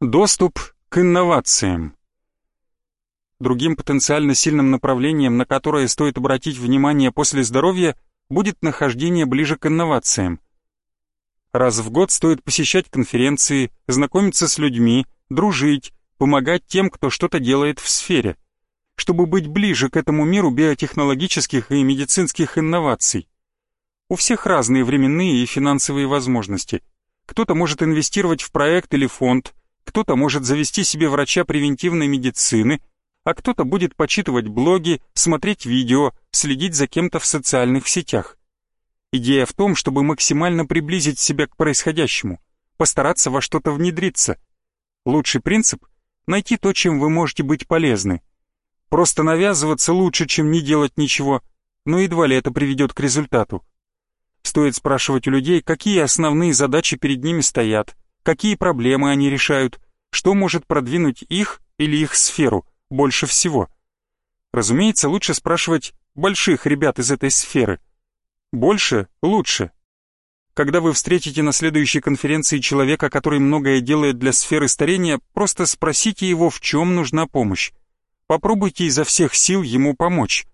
Доступ к инновациям. Другим потенциально сильным направлением, на которое стоит обратить внимание после здоровья, будет нахождение ближе к инновациям. Раз в год стоит посещать конференции, знакомиться с людьми, дружить, помогать тем, кто что-то делает в сфере, чтобы быть ближе к этому миру биотехнологических и медицинских инноваций. У всех разные временные и финансовые возможности. Кто-то может инвестировать в проект или фонд, кто-то может завести себе врача превентивной медицины, а кто-то будет почитывать блоги, смотреть видео, следить за кем-то в социальных сетях. Идея в том, чтобы максимально приблизить себя к происходящему, постараться во что-то внедриться. Лучший принцип — найти то, чем вы можете быть полезны. Просто навязываться лучше, чем не делать ничего, но едва ли это приведет к результату. Стоит спрашивать у людей, какие основные задачи перед ними стоят, какие проблемы они решают, что может продвинуть их или их сферу больше всего. Разумеется, лучше спрашивать больших ребят из этой сферы. Больше – лучше. Когда вы встретите на следующей конференции человека, который многое делает для сферы старения, просто спросите его, в чем нужна помощь. Попробуйте изо всех сил ему помочь.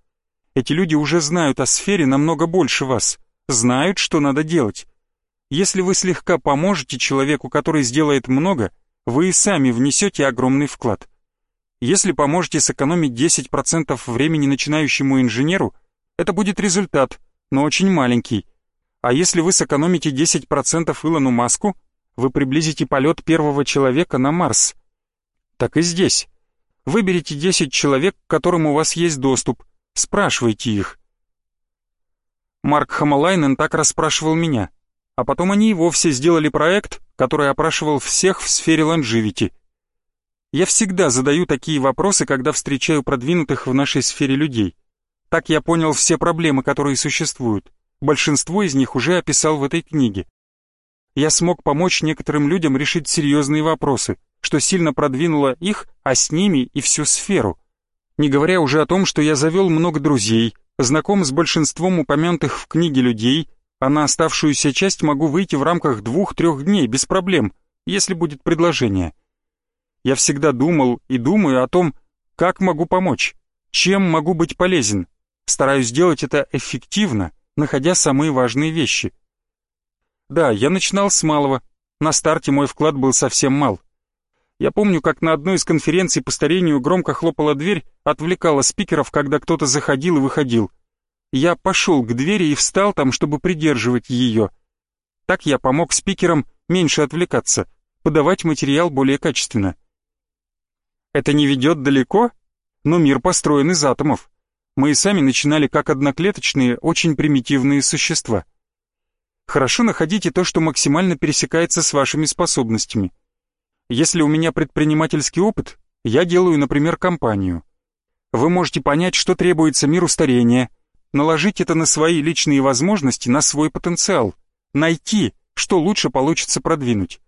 Эти люди уже знают о сфере намного больше вас, знают, что надо делать. Если вы слегка поможете человеку, который сделает много, вы и сами внесете огромный вклад. Если поможете сэкономить 10% времени начинающему инженеру, это будет результат, но очень маленький. А если вы сэкономите 10% Илону Маску, вы приблизите полет первого человека на Марс. Так и здесь. Выберите 10 человек, к которым у вас есть доступ, спрашивайте их. Марк Хамалайнен так расспрашивал меня – а потом они и вовсе сделали проект, который опрашивал всех в сфере лонживити. Я всегда задаю такие вопросы, когда встречаю продвинутых в нашей сфере людей. Так я понял все проблемы, которые существуют. Большинство из них уже описал в этой книге. Я смог помочь некоторым людям решить серьезные вопросы, что сильно продвинуло их, а с ними и всю сферу. Не говоря уже о том, что я завел много друзей, знаком с большинством упомянутых в книге людей, а на оставшуюся часть могу выйти в рамках двух-трех дней без проблем, если будет предложение. Я всегда думал и думаю о том, как могу помочь, чем могу быть полезен. Стараюсь сделать это эффективно, находя самые важные вещи. Да, я начинал с малого. На старте мой вклад был совсем мал. Я помню, как на одной из конференций по старению громко хлопала дверь, отвлекала спикеров, когда кто-то заходил и выходил. Я пошел к двери и встал там, чтобы придерживать ее. Так я помог спикерам меньше отвлекаться, подавать материал более качественно. Это не ведет далеко, но мир построен из атомов. Мы и сами начинали как одноклеточные, очень примитивные существа. Хорошо находите то, что максимально пересекается с вашими способностями. Если у меня предпринимательский опыт, я делаю, например, компанию. Вы можете понять, что требуется миру старения, наложить это на свои личные возможности, на свой потенциал, найти, что лучше получится продвинуть.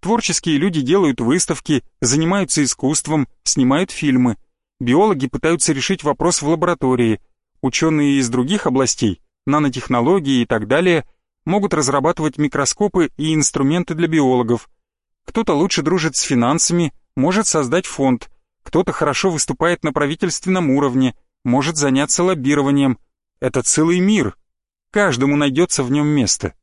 Творческие люди делают выставки, занимаются искусством, снимают фильмы. Биологи пытаются решить вопрос в лаборатории. Ученые из других областей, нанотехнологии и так далее, могут разрабатывать микроскопы и инструменты для биологов. Кто-то лучше дружит с финансами, может создать фонд. Кто-то хорошо выступает на правительственном уровне, может заняться лоббированием – это целый мир. Каждому найдется в нем место.